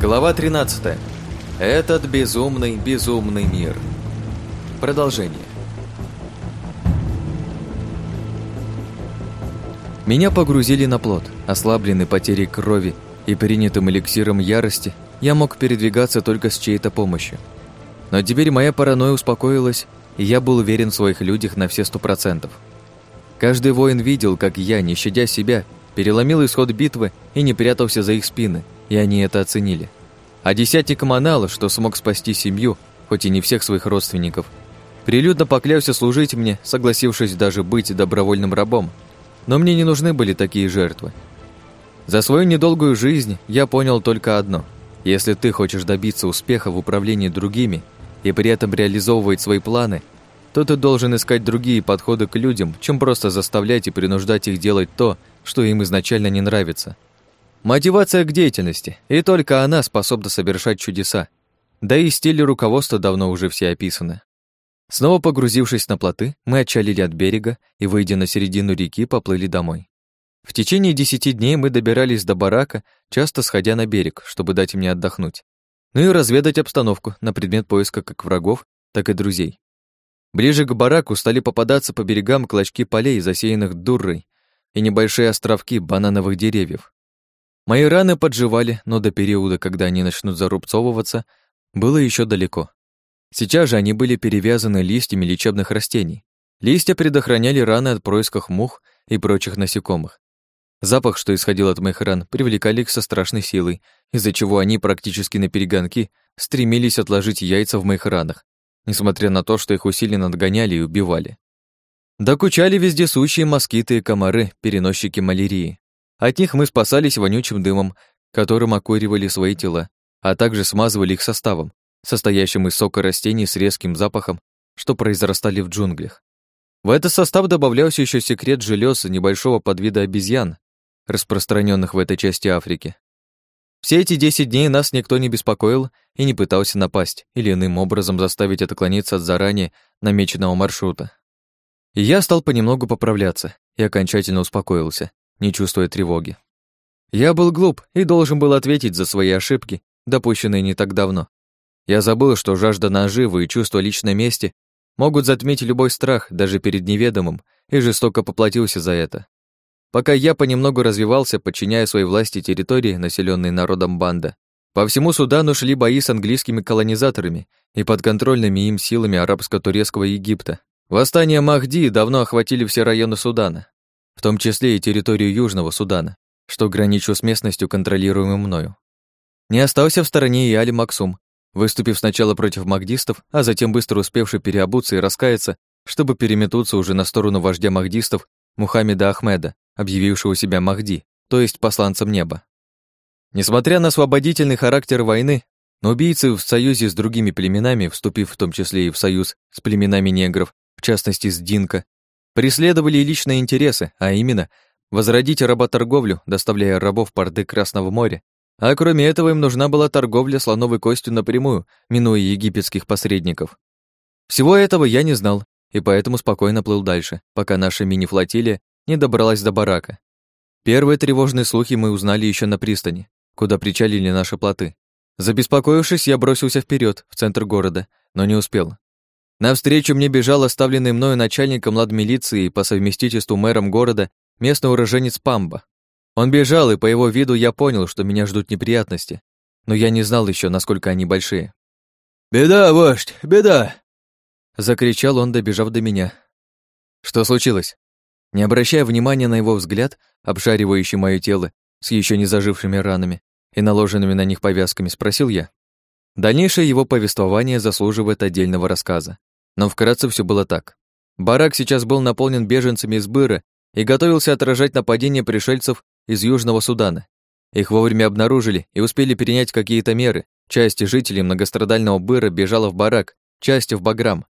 Глава 13. Этот безумный, безумный мир. Продолжение. Меня погрузили на плот. Ослабленный потерей крови и принятым эликсиром ярости, я мог передвигаться только с чьей-то помощью. Но теперь моя паранойя успокоилась, и я был уверен в своих людях на все сто процентов. Каждый воин видел, как я, не щадя себя, переломил исход битвы и не прятался за их спины, и они это оценили. А десятник Манала, что смог спасти семью, хоть и не всех своих родственников, прилюдно поклялся служить мне, согласившись даже быть добровольным рабом. Но мне не нужны были такие жертвы. За свою недолгую жизнь я понял только одно. Если ты хочешь добиться успеха в управлении другими и при этом реализовывать свои планы – то ты должен искать другие подходы к людям, чем просто заставлять и принуждать их делать то, что им изначально не нравится. Мотивация к деятельности, и только она способна совершать чудеса. Да и стили руководства давно уже все описаны. Снова погрузившись на плоты, мы отчалили от берега и, выйдя на середину реки, поплыли домой. В течение десяти дней мы добирались до барака, часто сходя на берег, чтобы дать мне отдохнуть. Ну и разведать обстановку на предмет поиска как врагов, так и друзей. Ближе к бараку стали попадаться по берегам клочки полей, засеянных дуррой, и небольшие островки банановых деревьев. Мои раны подживали, но до периода, когда они начнут зарубцовываться, было еще далеко. Сейчас же они были перевязаны листьями лечебных растений. Листья предохраняли раны от происков мух и прочих насекомых. Запах, что исходил от моих ран, привлекали их со страшной силой, из-за чего они практически на перегонки стремились отложить яйца в моих ранах, несмотря на то, что их усиленно отгоняли и убивали. Докучали вездесущие москиты и комары, переносчики малярии. От них мы спасались вонючим дымом, которым окуривали свои тела, а также смазывали их составом, состоящим из сока растений с резким запахом, что произрастали в джунглях. В этот состав добавлялся еще секрет желез небольшого подвида обезьян, распространенных в этой части Африки. Все эти десять дней нас никто не беспокоил и не пытался напасть или иным образом заставить отклониться от заранее намеченного маршрута. Я стал понемногу поправляться и окончательно успокоился, не чувствуя тревоги. Я был глуп и должен был ответить за свои ошибки, допущенные не так давно. Я забыл, что жажда наживы и чувство личной мести могут затмить любой страх, даже перед неведомым, и жестоко поплатился за это. Пока я понемногу развивался, подчиняя своей власти территории, населенные народом банда, по всему Судану шли бои с английскими колонизаторами и подконтрольными им силами арабско-турецкого Египта. Восстания Махди давно охватили все районы Судана, в том числе и территорию Южного Судана, что граничу с местностью, контролируемой мною. Не остался в стороне и Али Максум, выступив сначала против махдистов, а затем быстро успевший переобуться и раскаяться, чтобы переметнуться уже на сторону вождя махдистов Мухаммеда Ахмеда, объявившего себя Махди, то есть посланцем неба. Несмотря на освободительный характер войны, но убийцы в союзе с другими племенами, вступив в том числе и в союз с племенами негров, в частности с Динка, преследовали личные интересы, а именно возродить работорговлю, доставляя рабов порты Красного моря, а кроме этого им нужна была торговля слоновой костью напрямую, минуя египетских посредников. Всего этого я не знал, и поэтому спокойно плыл дальше, пока наша мини-флотилия не добралась до барака. Первые тревожные слухи мы узнали еще на пристани, куда причалили наши плоты. Забеспокоившись, я бросился вперед, в центр города, но не успел. Навстречу мне бежал оставленный мною начальником ладмилиции и по совместительству мэром города местный уроженец Памба. Он бежал, и по его виду я понял, что меня ждут неприятности, но я не знал еще, насколько они большие. «Беда, вождь, беда!» Закричал он, добежав до меня. «Что случилось?» Не обращая внимания на его взгляд, обшаривающий мое тело с еще не зажившими ранами и наложенными на них повязками, спросил я. Дальнейшее его повествование заслуживает отдельного рассказа. Но вкратце все было так. Барак сейчас был наполнен беженцами из Быра и готовился отражать нападение пришельцев из Южного Судана. Их вовремя обнаружили и успели перенять какие-то меры. Часть жителей многострадального Быра бежала в барак, часть в Баграм.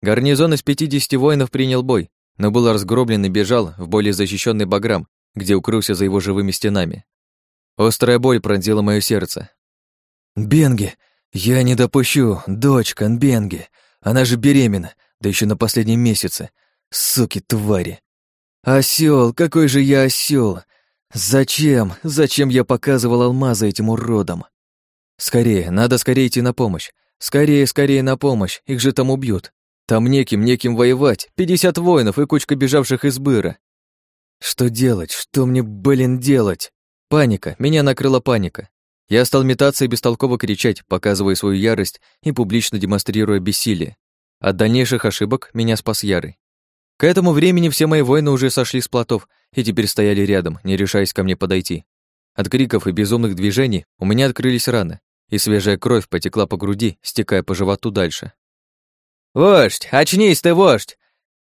Гарнизон из 50 воинов принял бой, но был разгроблен и бежал в более защищенный Баграм, где укрылся за его живыми стенами. Острая боль пронзила мое сердце. «Бенги! Я не допущу! Дочка Бенги! Она же беременна, да еще на последнем месяце! Суки, твари! Осел, какой же я осел! Зачем, зачем я показывал алмазы этим уродам?» Скорее, надо скорее идти на помощь. Скорее, скорее на помощь, их же там убьют. Там неким, неким воевать, пятьдесят воинов и кучка бежавших из быра. Что делать? Что мне, блин, делать? Паника, меня накрыла паника. Я стал метаться и бестолково кричать, показывая свою ярость и публично демонстрируя бессилие. От дальнейших ошибок меня спас Ярый. К этому времени все мои воины уже сошли с плотов и теперь стояли рядом, не решаясь ко мне подойти. От криков и безумных движений у меня открылись раны, и свежая кровь потекла по груди, стекая по животу дальше. «Вождь! Очнись ты, вождь!»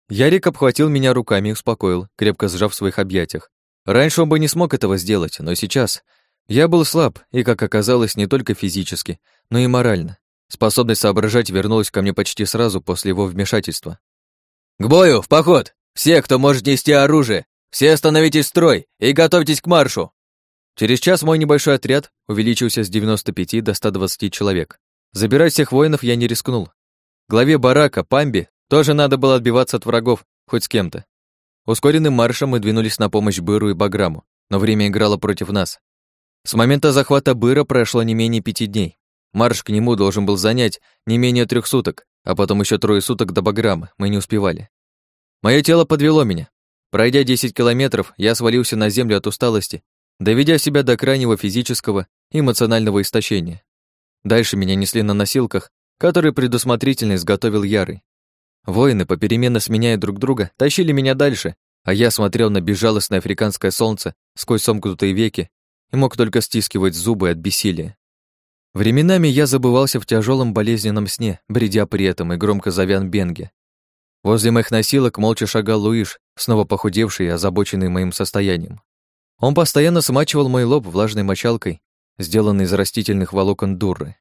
Ярик обхватил меня руками и успокоил, крепко сжав в своих объятиях. Раньше он бы не смог этого сделать, но сейчас я был слаб, и, как оказалось, не только физически, но и морально. Способность соображать вернулась ко мне почти сразу после его вмешательства. «К бою! В поход! Все, кто может нести оружие! Все остановитесь в строй и готовьтесь к маршу!» Через час мой небольшой отряд увеличился с 95 до 120 человек. Забирать всех воинов я не рискнул. Главе барака, Памби, тоже надо было отбиваться от врагов, хоть с кем-то. Ускоренным маршем мы двинулись на помощь Быру и Баграму, но время играло против нас. С момента захвата Быра прошло не менее пяти дней. Марш к нему должен был занять не менее трех суток, а потом еще трое суток до Баграма, мы не успевали. Мое тело подвело меня. Пройдя 10 километров, я свалился на землю от усталости, доведя себя до крайнего физического и эмоционального истощения. Дальше меня несли на носилках, которые предусмотрительно изготовил Ярый. Воины, попеременно сменяя друг друга, тащили меня дальше, а я смотрел на безжалостное африканское солнце сквозь сомкнутые веки и мог только стискивать зубы от бессилия. Временами я забывался в тяжелом болезненном сне, бредя при этом и громко зовя Бенге. Возле моих носилок молча шагал Луиш, снова похудевший и озабоченный моим состоянием. Он постоянно смачивал мой лоб влажной мочалкой, сделанной из растительных волокон дурры.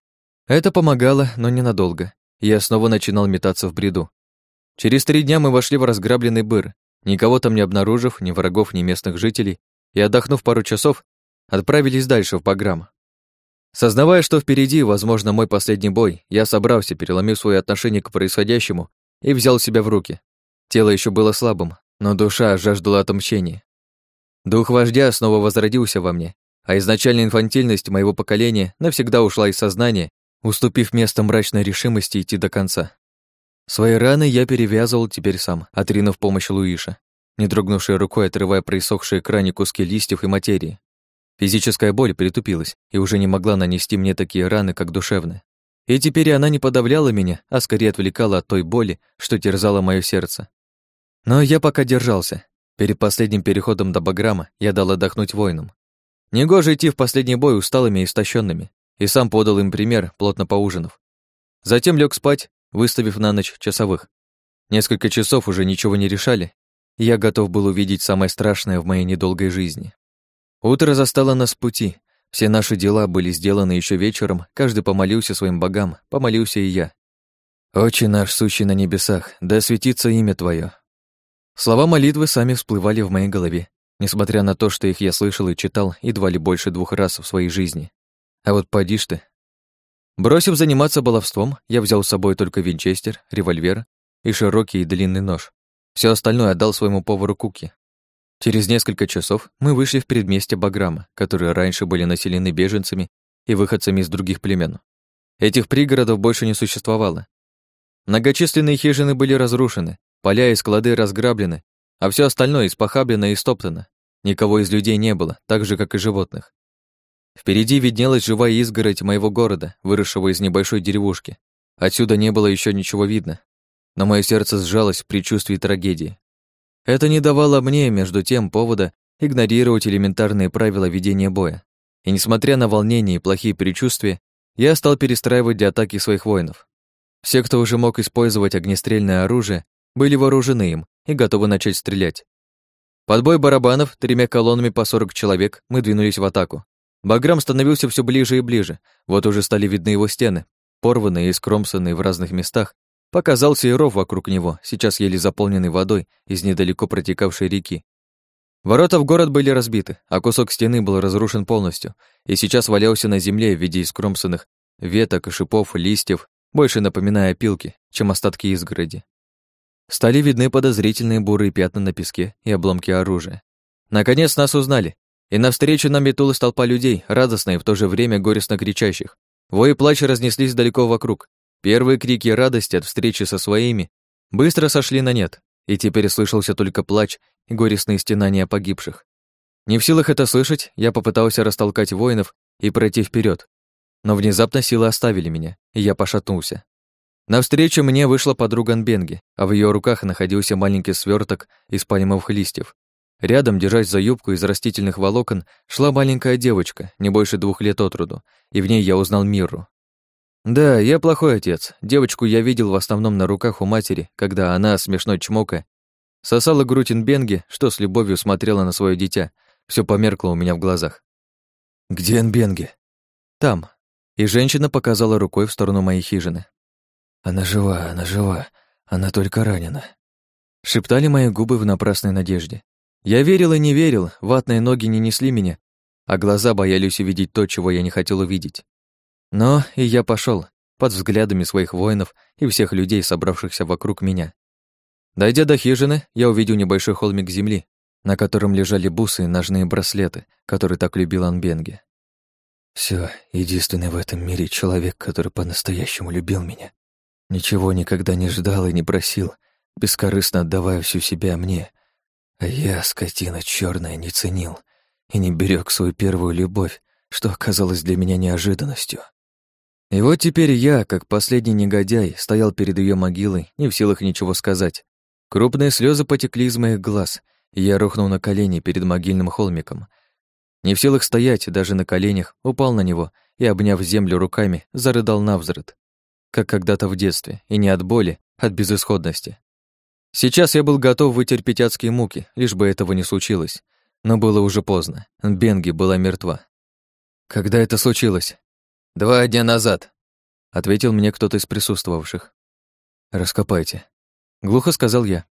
Это помогало, но ненадолго. Я снова начинал метаться в бреду. Через три дня мы вошли в разграбленный быр, никого там не обнаружив, ни врагов, ни местных жителей, и, отдохнув пару часов, отправились дальше в Пограм. Сознавая, что впереди, возможно, мой последний бой, я собрался, переломив свое отношение к происходящему и взял себя в руки. Тело еще было слабым, но душа жаждала отмщения. Дух вождя снова возродился во мне, а изначальная инфантильность моего поколения навсегда ушла из сознания, уступив место мрачной решимости идти до конца. Свои раны я перевязывал теперь сам, отринув помощь Луиша, не дрогнувшей рукой отрывая присохшие к ране куски листьев и материи. Физическая боль притупилась и уже не могла нанести мне такие раны, как душевные. И теперь она не подавляла меня, а скорее отвлекала от той боли, что терзала мое сердце. Но я пока держался. Перед последним переходом до Баграма я дал отдохнуть воинам. Негоже идти в последний бой усталыми и истощенными, и сам подал им пример, плотно поужинав. Затем лег спать, выставив на ночь часовых. Несколько часов уже ничего не решали, и я готов был увидеть самое страшное в моей недолгой жизни. Утро застало нас в пути. Все наши дела были сделаны еще вечером, каждый помолился своим богам, помолился и я. «Отче наш, сущий на небесах, да светится имя Твое». Слова молитвы сами всплывали в моей голове, несмотря на то, что их я слышал и читал едва ли больше двух раз в своей жизни. А вот поди ж ты. Бросив заниматься баловством, я взял с собой только винчестер, револьвер и широкий и длинный нож. Все остальное отдал своему повару Куки, Через несколько часов мы вышли в предместье Баграма, которые раньше были населены беженцами и выходцами из других племен. Этих пригородов больше не существовало. Многочисленные хижины были разрушены, поля и склады разграблены, а все остальное испохаблено и стоптано. Никого из людей не было, так же, как и животных. Впереди виднелась живая изгородь моего города, выросшего из небольшой деревушки. Отсюда не было еще ничего видно, но мое сердце сжалось в предчувствии трагедии. Это не давало мне, между тем, повода игнорировать элементарные правила ведения боя. И несмотря на волнение и плохие предчувствия, я стал перестраивать для атаки своих воинов. Все, кто уже мог использовать огнестрельное оружие, были вооружены им и готовы начать стрелять. Под бой барабанов, тремя колоннами по 40 человек, мы двинулись в атаку. Баграм становился все ближе и ближе, вот уже стали видны его стены, порванные и скромсанные в разных местах, Показался и ров вокруг него, сейчас еле заполненный водой из недалеко протекавшей реки. Ворота в город были разбиты, а кусок стены был разрушен полностью, и сейчас валялся на земле в виде искромсанных веток, шипов, листьев, больше напоминая опилки, чем остатки изгороди. Стали видны подозрительные бурые пятна на песке и обломки оружия. Наконец нас узнали, и навстречу нам метулась толпа людей, радостная и в то же время горестно кричащих. Вой и плач разнеслись далеко вокруг. Первые крики радости от встречи со своими быстро сошли на нет, и теперь слышался только плач и горестные стенания погибших. Не в силах это слышать, я попытался растолкать воинов и пройти вперед, но внезапно силы оставили меня, и я пошатнулся. Навстречу мне вышла подруга Нбенги, а в ее руках находился маленький сверток из пальмовых листьев. Рядом, держась за юбку из растительных волокон, шла маленькая девочка, не больше двух лет от роду, и в ней я узнал Миру. Да, я плохой отец. Девочку я видел в основном на руках у матери, когда она, смешно чмока, сосала грудь Нбенги, что с любовью смотрела на свое дитя. Все померкло у меня в глазах. «Где Нбенги?» «Там». И женщина показала рукой в сторону моей хижины. «Она жива, она жива, она только ранена», — шептали мои губы в напрасной надежде. Я верил и не верил, ватные ноги не несли меня, а глаза боялись увидеть то, чего я не хотел увидеть. Но и я пошел под взглядами своих воинов и всех людей, собравшихся вокруг меня. Дойдя до хижины, я увидел небольшой холмик земли, на котором лежали бусы и ножные браслеты, которые так любил Анбенге. Все, единственный в этом мире человек, который по-настоящему любил меня. Ничего никогда не ждал и не просил, бескорыстно отдавая всю себя мне. А я, скотина черная, не ценил и не берег свою первую любовь, что оказалось для меня неожиданностью. И вот теперь я, как последний негодяй, стоял перед ее могилой, не в силах ничего сказать. Крупные слезы потекли из моих глаз, и я рухнул на колени перед могильным холмиком. Не в силах стоять, даже на коленях, упал на него и, обняв землю руками, зарыдал навзрыд как когда-то в детстве, и не от боли, от безысходности. Сейчас я был готов вытерпеть адские муки, лишь бы этого не случилось. Но было уже поздно. Бенги была мертва. Когда это случилось? Два дня назад, ответил мне кто-то из присутствовавших. Раскопайте. Глухо сказал я.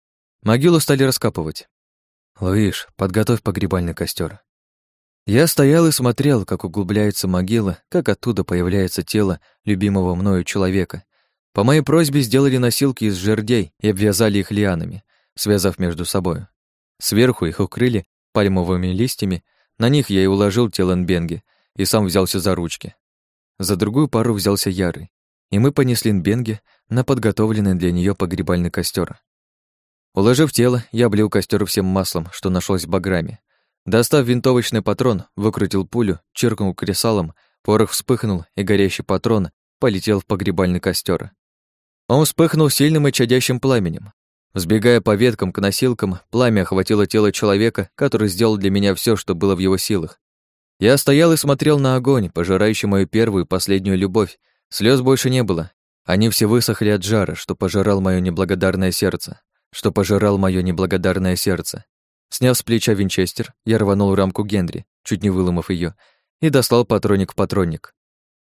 Могилу стали раскапывать. Луиш, подготовь погребальный костер. Я стоял и смотрел, как углубляется могила, как оттуда появляется тело любимого мною человека. По моей просьбе сделали носилки из жердей и обвязали их лианами, связав между собой. Сверху их укрыли пальмовыми листьями, на них я и уложил тело Нбенги и сам взялся за ручки. За другую пару взялся Ярый, и мы понесли Нбенге на подготовленный для нее погребальный костер. Уложив тело, я облил костер всем маслом, что нашлось в баграме, Достав винтовочный патрон, выкрутил пулю, чиркнул кресалом, порох вспыхнул, и горящий патрон полетел в погребальный костер. Он вспыхнул сильным и чадящим пламенем. Сбегая по веткам к носилкам, пламя охватило тело человека, который сделал для меня все, что было в его силах. Я стоял и смотрел на огонь, пожирающий мою первую и последнюю любовь. Слез больше не было. Они все высохли от жара, что пожирал мое неблагодарное сердце. Что пожирал мое неблагодарное сердце. Сняв с плеча винчестер, я рванул рамку Генри, чуть не выломав ее, и достал патроник в патронник.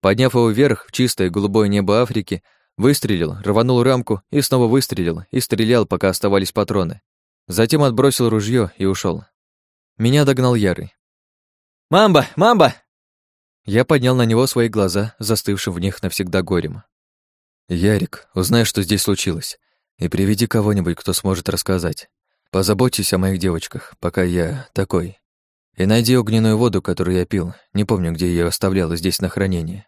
Подняв его вверх в чистое голубое небо Африки, выстрелил, рванул рамку и снова выстрелил, и стрелял, пока оставались патроны. Затем отбросил ружье и ушел. Меня догнал Ярый. «Мамба! Мамба!» Я поднял на него свои глаза, застывшим в них навсегда горем. «Ярик, узнай, что здесь случилось, и приведи кого-нибудь, кто сможет рассказать. Позаботьтесь о моих девочках, пока я такой. И найди огненную воду, которую я пил. Не помню, где ее оставлял здесь на хранение.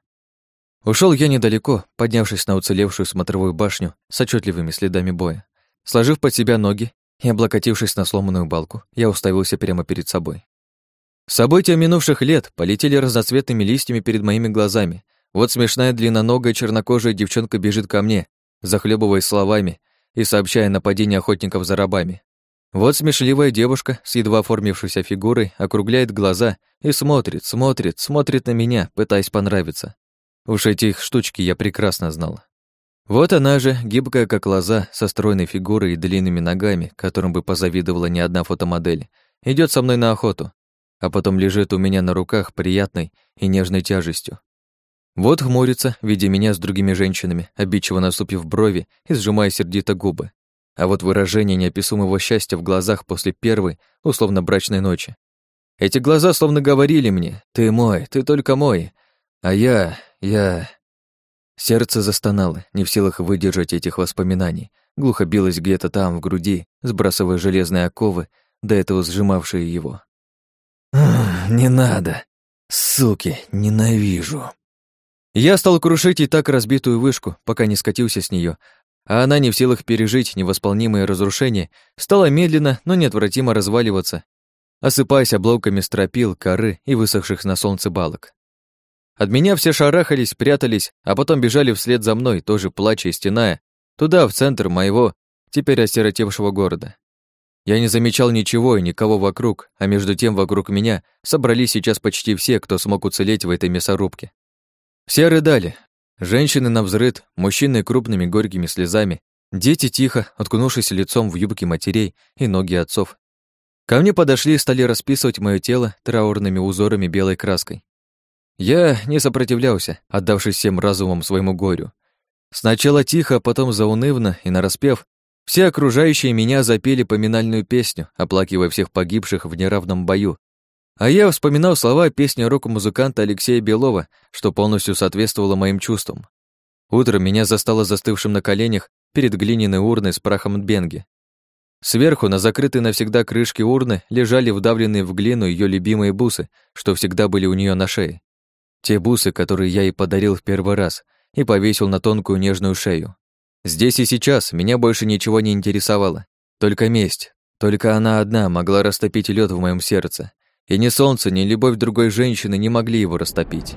Ушел я недалеко, поднявшись на уцелевшую смотровую башню с отчетливыми следами боя. Сложив под себя ноги и облокотившись на сломанную балку, я уставился прямо перед собой. События минувших лет полетели разноцветными листьями перед моими глазами. Вот смешная длинноногая чернокожая девчонка бежит ко мне, захлебываясь словами и сообщая нападение охотников за рабами. Вот смешливая девушка с едва оформившейся фигурой округляет глаза и смотрит, смотрит, смотрит на меня, пытаясь понравиться. Уж эти их штучки я прекрасно знал. Вот она же, гибкая как лоза, со стройной фигурой и длинными ногами, которым бы позавидовала ни одна фотомодель, идет со мной на охоту, а потом лежит у меня на руках приятной и нежной тяжестью. Вот хмурится, видя меня с другими женщинами, обидчиво наступив брови и сжимая сердито губы а вот выражение неописуемого счастья в глазах после первой, условно-брачной ночи. Эти глаза словно говорили мне «Ты мой, ты только мой», а я, я... Сердце застонало, не в силах выдержать этих воспоминаний, глухо билось где-то там, в груди, сбрасывая железные оковы, до этого сжимавшие его. «Не надо! Суки, ненавижу!» Я стал крушить и так разбитую вышку, пока не скатился с нее, а она не в силах пережить невосполнимые разрушения, стала медленно, но неотвратимо разваливаться, осыпаясь обломками стропил, коры и высохших на солнце балок. От меня все шарахались, прятались, а потом бежали вслед за мной, тоже плача и стеная, туда, в центр моего, теперь осиротевшего города. Я не замечал ничего и никого вокруг, а между тем вокруг меня собрались сейчас почти все, кто смог уцелеть в этой мясорубке. Все рыдали. Женщины на взрыд, мужчины крупными горькими слезами, дети тихо, откунувшись лицом в юбки матерей и ноги отцов. Ко мне подошли и стали расписывать мое тело траурными узорами белой краской. Я не сопротивлялся, отдавшись всем разумом своему горю. Сначала тихо, потом заунывно и нараспев, все окружающие меня запели поминальную песню, оплакивая всех погибших в неравном бою. А я вспоминал слова песни рок-музыканта Алексея Белова, что полностью соответствовало моим чувствам. Утром меня застало застывшим на коленях перед глиняной урной с прахом бенги. Сверху, на закрытой навсегда крышке урны, лежали вдавленные в глину ее любимые бусы, что всегда были у нее на шее. Те бусы, которые я ей подарил в первый раз и повесил на тонкую нежную шею. Здесь и сейчас меня больше ничего не интересовало. Только месть. Только она одна могла растопить лед в моем сердце. И ни солнце, ни любовь другой женщины не могли его растопить.